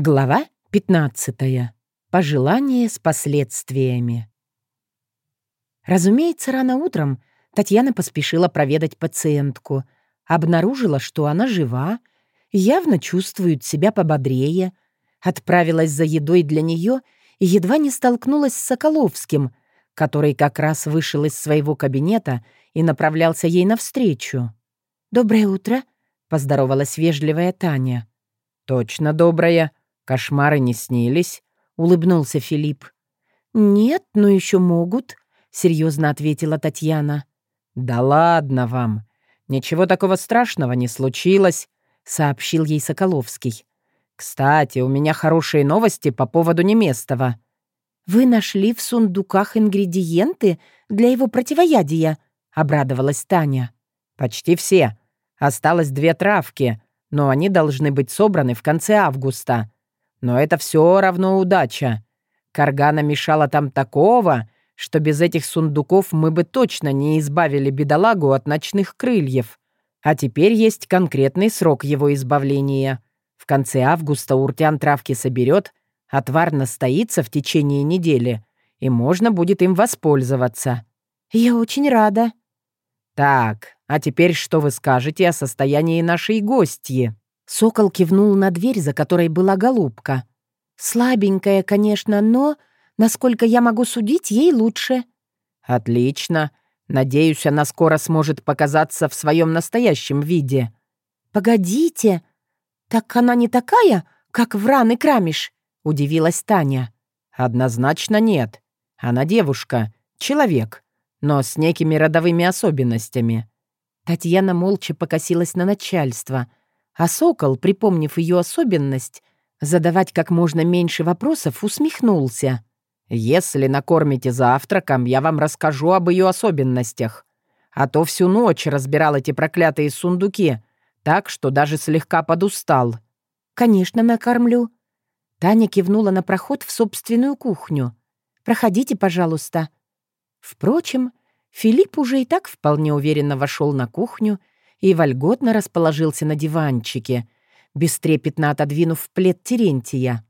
Глава 15. Пожелание с последствиями. Разумеется, рано утром Татьяна поспешила проведать пациентку, обнаружила, что она жива, явно чувствует себя пободрее, отправилась за едой для нее и едва не столкнулась с Соколовским, который как раз вышел из своего кабинета и направлялся ей навстречу. «Доброе утро», — поздоровалась вежливая Таня. «Точно доброе», «Кошмары не снились?» — улыбнулся Филипп. «Нет, но еще могут», — серьезно ответила Татьяна. «Да ладно вам. Ничего такого страшного не случилось», — сообщил ей Соколовский. «Кстати, у меня хорошие новости по поводу Неместова». «Вы нашли в сундуках ингредиенты для его противоядия?» — обрадовалась Таня. «Почти все. Осталось две травки, но они должны быть собраны в конце августа. Но это все равно удача. Каргана мешала там такого, что без этих сундуков мы бы точно не избавили бедолагу от ночных крыльев. А теперь есть конкретный срок его избавления. В конце августа уртян травки соберет, отвар настоится в течение недели, и можно будет им воспользоваться. «Я очень рада». «Так, а теперь что вы скажете о состоянии нашей гостьи?» Сокол кивнул на дверь, за которой была голубка. «Слабенькая, конечно, но, насколько я могу судить, ей лучше». «Отлично. Надеюсь, она скоро сможет показаться в своем настоящем виде». «Погодите, так она не такая, как Вран и Крамиш?» — удивилась Таня. «Однозначно нет. Она девушка, человек, но с некими родовыми особенностями». Татьяна молча покосилась на начальство — а сокол, припомнив ее особенность, задавать как можно меньше вопросов, усмехнулся. «Если накормите завтраком, я вам расскажу об ее особенностях. А то всю ночь разбирал эти проклятые сундуки, так что даже слегка подустал». «Конечно, накормлю». Таня кивнула на проход в собственную кухню. «Проходите, пожалуйста». Впрочем, Филипп уже и так вполне уверенно вошел на кухню и вольготно расположился на диванчике, бестрепетно отодвинув плед Терентия.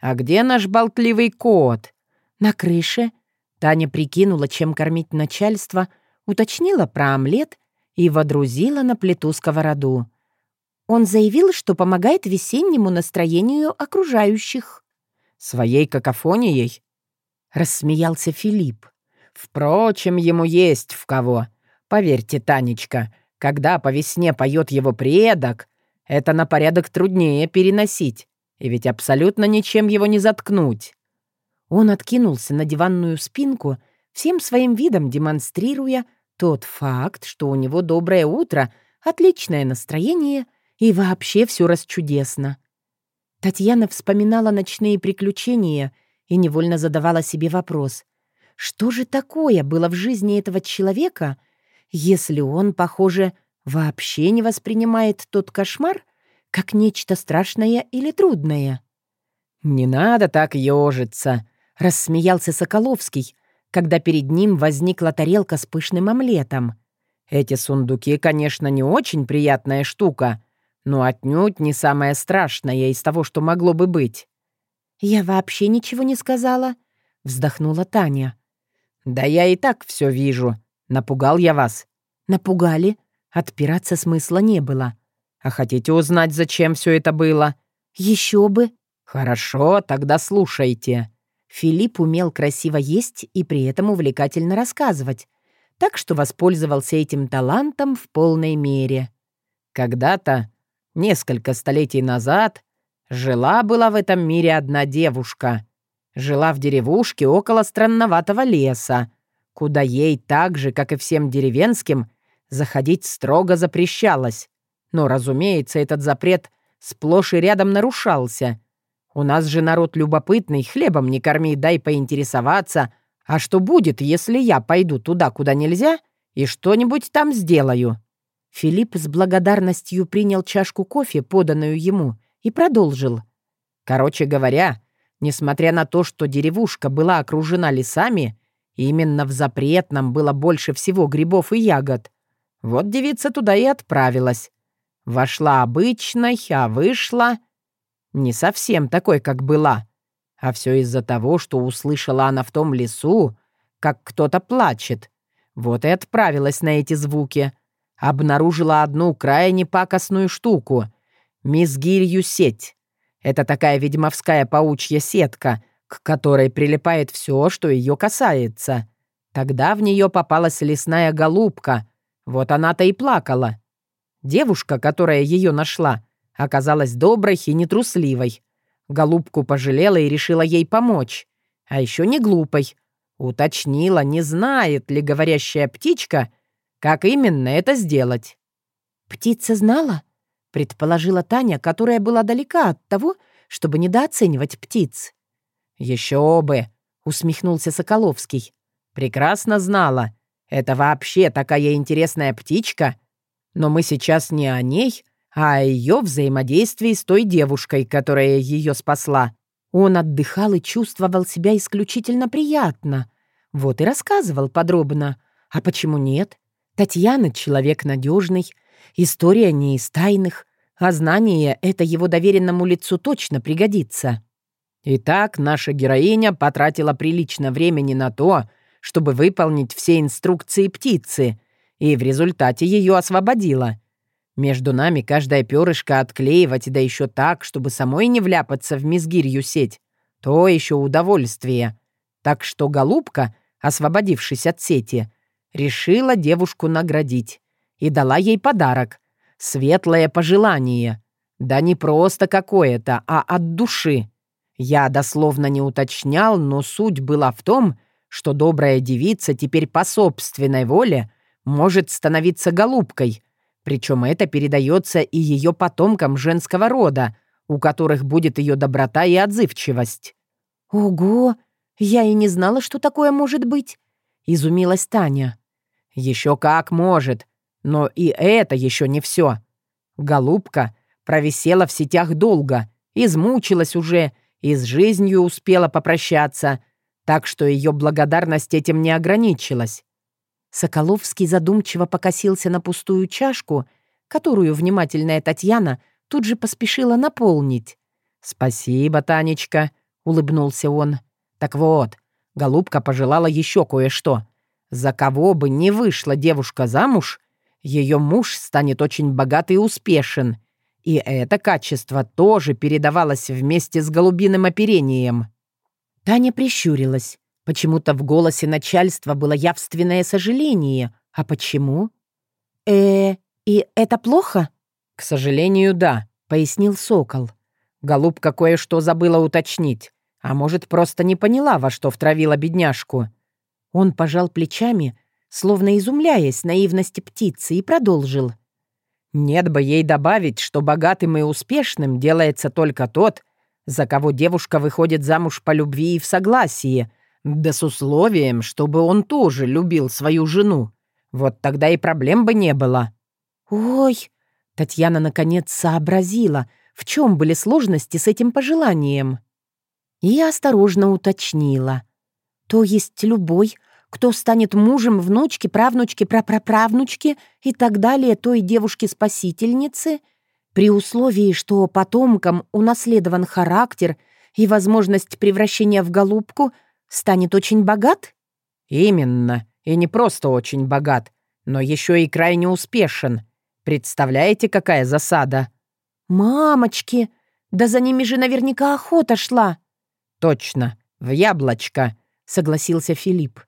«А где наш болтливый кот?» «На крыше». Таня прикинула, чем кормить начальство, уточнила про омлет и водрузила на плиту сковороду. Он заявил, что помогает весеннему настроению окружающих. «Своей какофонией?» — рассмеялся Филипп. «Впрочем, ему есть в кого. Поверьте, Танечка, когда по весне поет его предок, это на порядок труднее переносить, и ведь абсолютно ничем его не заткнуть. Он откинулся на диванную спинку, всем своим видом демонстрируя тот факт, что у него доброе утро, отличное настроение и вообще все расчудесно. Татьяна вспоминала ночные приключения и невольно задавала себе вопрос, что же такое было в жизни этого человека — если он, похоже, вообще не воспринимает тот кошмар как нечто страшное или трудное. «Не надо так ежиться», — рассмеялся Соколовский, когда перед ним возникла тарелка с пышным омлетом. «Эти сундуки, конечно, не очень приятная штука, но отнюдь не самое страшное из того, что могло бы быть». «Я вообще ничего не сказала», — вздохнула Таня. «Да я и так все вижу. Напугал я вас?» «Напугали. Отпираться смысла не было». «А хотите узнать, зачем все это было?» «Еще бы». «Хорошо, тогда слушайте». Филипп умел красиво есть и при этом увлекательно рассказывать, так что воспользовался этим талантом в полной мере. Когда-то, несколько столетий назад, жила-была в этом мире одна девушка. Жила в деревушке около странноватого леса, куда ей так же, как и всем деревенским, заходить строго запрещалось. Но, разумеется, этот запрет сплошь и рядом нарушался. У нас же народ любопытный, хлебом не корми, дай поинтересоваться. А что будет, если я пойду туда, куда нельзя, и что-нибудь там сделаю?» Филипп с благодарностью принял чашку кофе, поданную ему, и продолжил. «Короче говоря, несмотря на то, что деревушка была окружена лесами, Именно в запретном было больше всего грибов и ягод. Вот девица туда и отправилась. Вошла обычной, а вышла... не совсем такой, как была. А все из-за того, что услышала она в том лесу, как кто-то плачет. Вот и отправилась на эти звуки. Обнаружила одну крайне пакостную штуку — мизгирью сеть. Это такая ведьмовская паучья сетка, к которой прилипает все, что ее касается. Тогда в нее попалась лесная голубка. Вот она-то и плакала. Девушка, которая ее нашла, оказалась доброй и нетрусливой. Голубку пожалела и решила ей помочь. А еще не глупой. Уточнила, не знает ли говорящая птичка, как именно это сделать. «Птица знала?» — предположила Таня, которая была далека от того, чтобы недооценивать птиц. «Еще бы!» — усмехнулся Соколовский. «Прекрасно знала. Это вообще такая интересная птичка. Но мы сейчас не о ней, а о ее взаимодействии с той девушкой, которая ее спасла. Он отдыхал и чувствовал себя исключительно приятно. Вот и рассказывал подробно. А почему нет? Татьяна — человек надежный, история не из тайных, а знание это его доверенному лицу точно пригодится. Итак, наша героиня потратила прилично времени на то, чтобы выполнить все инструкции птицы, и в результате ее освободила. Между нами каждое перышко отклеивать, да еще так, чтобы самой не вляпаться в мизгирью сеть. То еще удовольствие. Так что голубка, освободившись от сети, решила девушку наградить и дала ей подарок — светлое пожелание. Да не просто какое-то, а от души. Я дословно не уточнял, но суть была в том, что добрая девица теперь по собственной воле может становиться голубкой — причем это передается и ее потомкам женского рода, у которых будет ее доброта и отзывчивость. «Ого! Я и не знала, что такое может быть!» — изумилась Таня. «Еще как может! Но и это еще не все. Голубка провисела в сетях долго, измучилась уже и с жизнью успела попрощаться, так что ее благодарность этим не ограничилась. Соколовский задумчиво покосился на пустую чашку, которую внимательная Татьяна тут же поспешила наполнить. «Спасибо, Танечка», — улыбнулся он. «Так вот, голубка пожелала еще кое-что. За кого бы ни вышла девушка замуж, ее муж станет очень богат и успешен. И это качество тоже передавалось вместе с голубиным оперением». Таня прищурилась. Почему-то в голосе начальства было явственное сожаление. А почему? э и это плохо?» «К сожалению, да», — пояснил Сокол. Голубка кое-что забыла уточнить. А может, просто не поняла, во что втравила бедняжку. Он пожал плечами, словно изумляясь наивности птицы, и продолжил. «Нет бы ей добавить, что богатым и успешным делается только тот, за кого девушка выходит замуж по любви и в согласии, да с условием, чтобы он тоже любил свою жену. Вот тогда и проблем бы не было. Ой, Татьяна наконец сообразила, в чем были сложности с этим пожеланием. И осторожно уточнила. То есть любой, кто станет мужем внучки, правнучки, прапраправнучки и так далее той девушки-спасительницы, при условии, что потомкам унаследован характер и возможность превращения в голубку — станет очень богат?» «Именно. И не просто очень богат, но еще и крайне успешен. Представляете, какая засада?» «Мамочки! Да за ними же наверняка охота шла!» «Точно, в яблочко», — согласился Филипп.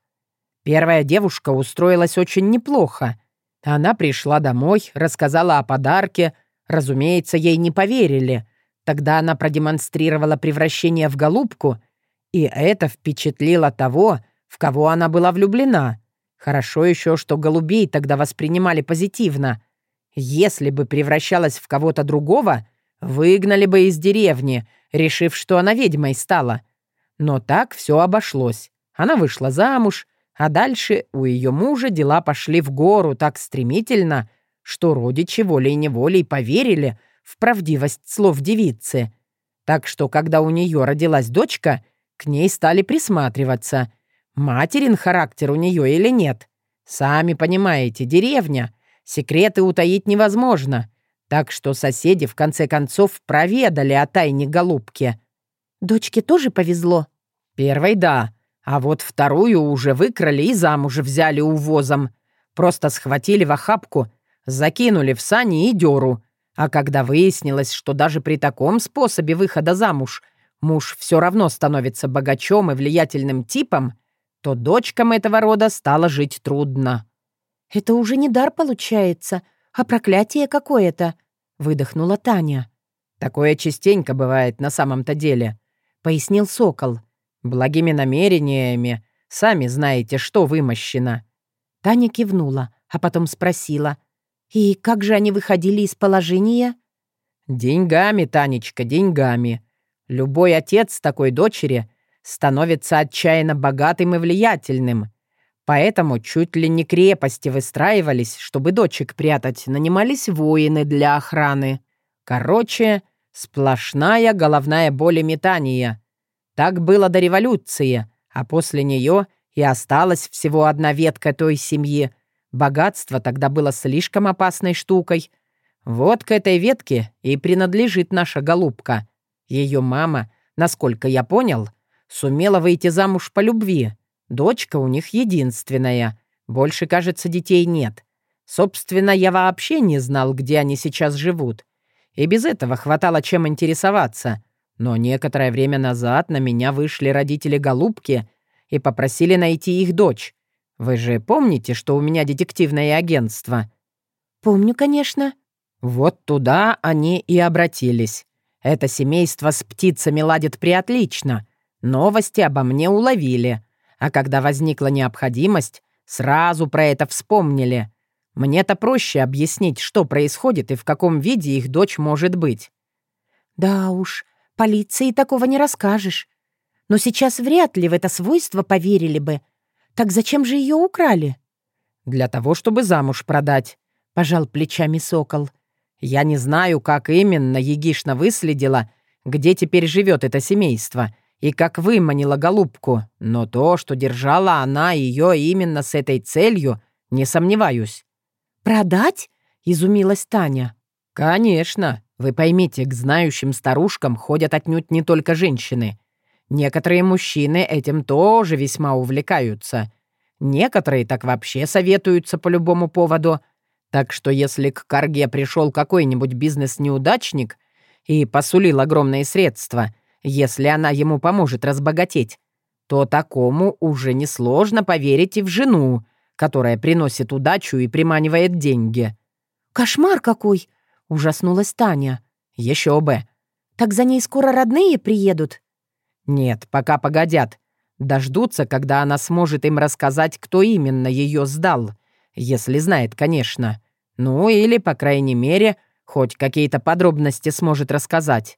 Первая девушка устроилась очень неплохо. Она пришла домой, рассказала о подарке. Разумеется, ей не поверили. Тогда она продемонстрировала превращение в голубку и это впечатлило того, в кого она была влюблена. Хорошо еще, что голубей тогда воспринимали позитивно. Если бы превращалась в кого-то другого, выгнали бы из деревни, решив, что она ведьмой стала. Но так все обошлось. Она вышла замуж, а дальше у ее мужа дела пошли в гору так стремительно, что родичи волей-неволей поверили в правдивость слов девицы. Так что, когда у нее родилась дочка — к ней стали присматриваться. Материн характер у нее или нет. Сами понимаете, деревня. Секреты утаить невозможно. Так что соседи в конце концов проведали о тайне голубки. Дочке тоже повезло? Первой — да, а вот вторую уже выкрали и замуж взяли увозом. Просто схватили в охапку, закинули в сани и дёру. А когда выяснилось, что даже при таком способе выхода замуж муж все равно становится богачом и влиятельным типом, то дочкам этого рода стало жить трудно. «Это уже не дар получается, а проклятие какое-то», — выдохнула Таня. «Такое частенько бывает на самом-то деле», — пояснил Сокол. «Благими намерениями, сами знаете, что вымощено». Таня кивнула, а потом спросила. «И как же они выходили из положения?» «Деньгами, Танечка, деньгами. Любой отец такой дочери становится отчаянно богатым и влиятельным. Поэтому чуть ли не крепости выстраивались, чтобы дочек прятать, нанимались воины для охраны. Короче, сплошная головная боль и метание. Так было до революции, а после нее и осталась всего одна ветка той семьи. Богатство тогда было слишком опасной штукой. Вот к этой ветке и принадлежит наша голубка. Ее мама, насколько я понял, сумела выйти замуж по любви — Дочка у них единственная. Больше, кажется, детей нет. Собственно, я вообще не знал, где они сейчас живут. И без этого хватало чем интересоваться. Но некоторое время назад на меня вышли родители Голубки и попросили найти их дочь. Вы же помните, что у меня детективное агентство?» «Помню, конечно». Вот туда они и обратились. Это семейство с птицами ладит приотлично. Новости обо мне уловили. А когда возникла необходимость, сразу про это вспомнили. Мне-то проще объяснить, что происходит и в каком виде их дочь может быть. Да уж, полиции такого не расскажешь. Но сейчас вряд ли в это свойство поверили бы. Так зачем же ее украли? Для того, чтобы замуж продать, пожал плечами сокол. Я не знаю, как именно Егишна выследила, где теперь живет это семейство — и как выманила голубку, но то, что держала она ее именно с этой целью, не сомневаюсь». «Продать?» — изумилась Таня. «Конечно. Вы поймите, к знающим старушкам ходят отнюдь не только женщины. Некоторые мужчины этим тоже весьма увлекаются. Некоторые так вообще советуются по любому поводу. Так что если к Карге пришел какой-нибудь бизнес-неудачник и посулил огромные средства — если она ему поможет разбогатеть, то такому уже несложно поверить и в жену, которая приносит удачу и приманивает деньги. «Кошмар какой!» — ужаснулась Таня. «Еще бы!» «Так за ней скоро родные приедут?» «Нет, пока погодят. Дождутся, когда она сможет им рассказать, кто именно ее сдал. Если знает, конечно. Ну или, по крайней мере, хоть какие-то подробности сможет рассказать.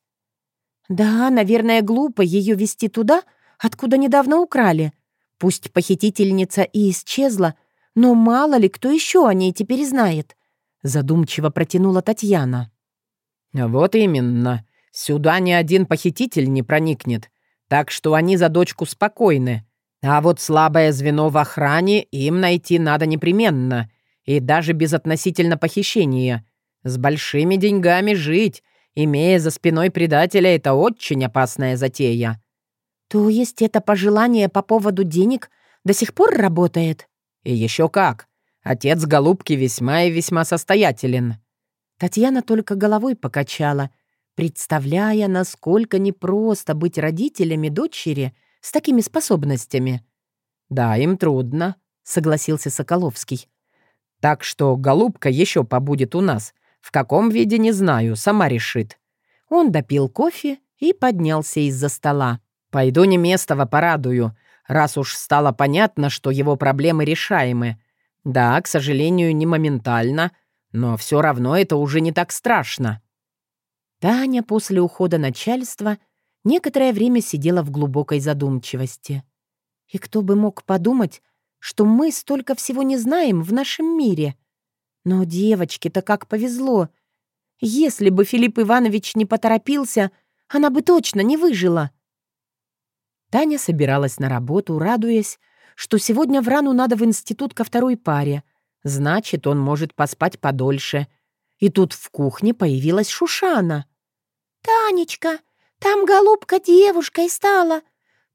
«Да, наверное, глупо ее вести туда, откуда недавно украли. Пусть похитительница и исчезла, но мало ли кто еще о ней теперь знает», — задумчиво протянула Татьяна. «Вот именно. Сюда ни один похититель не проникнет, так что они за дочку спокойны. А вот слабое звено в охране им найти надо непременно, и даже без относительно похищения. С большими деньгами жить, Имея за спиной предателя, это очень опасная затея». «То есть это пожелание по поводу денег до сих пор работает?» «И еще как. Отец голубки весьма и весьма состоятелен». Татьяна только головой покачала, представляя, насколько непросто быть родителями дочери с такими способностями. «Да, им трудно», — согласился Соколовский. «Так что голубка еще побудет у нас, в каком виде, не знаю, сама решит». Он допил кофе и поднялся из-за стола. «Пойду не место в порадую, раз уж стало понятно, что его проблемы решаемы. Да, к сожалению, не моментально, но все равно это уже не так страшно». Таня после ухода начальства некоторое время сидела в глубокой задумчивости. И кто бы мог подумать, что мы столько всего не знаем в нашем мире — но девочке-то как повезло. Если бы Филипп Иванович не поторопился, она бы точно не выжила. Таня собиралась на работу, радуясь, что сегодня Врану надо в институт ко второй паре. Значит, он может поспать подольше. И тут в кухне появилась Шушана. «Танечка, там голубка девушкой стала.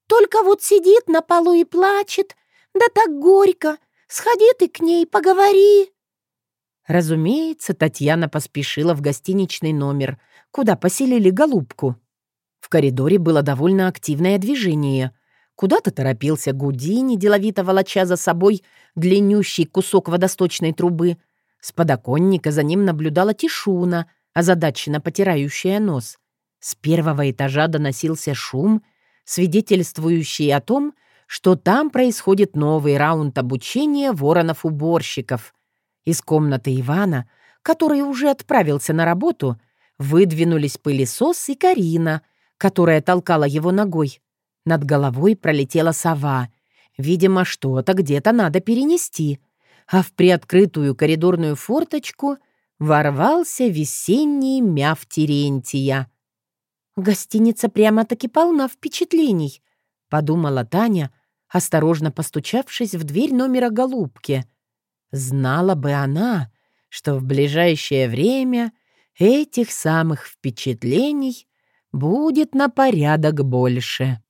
Только вот сидит на полу и плачет. Да так горько. Сходи ты к ней, поговори». Разумеется, Татьяна поспешила в гостиничный номер, куда поселили голубку. В коридоре было довольно активное движение. Куда-то торопился Гудини, деловито волоча за собой длиннющий кусок водосточной трубы. С подоконника за ним наблюдала Тишуна, озадаченно потирающая нос. С первого этажа доносился шум, свидетельствующий о том, что там происходит новый раунд обучения воронов-уборщиков. Из комнаты Ивана, который уже отправился на работу, выдвинулись пылесос и Карина, которая толкала его ногой. Над головой пролетела сова. Видимо, что-то где-то надо перенести. А в приоткрытую коридорную форточку ворвался весенний мяв Терентия. «Гостиница прямо-таки полна впечатлений», — подумала Таня, осторожно постучавшись в дверь номера голубки. Знала бы она, что в ближайшее время этих самых впечатлений будет на порядок больше.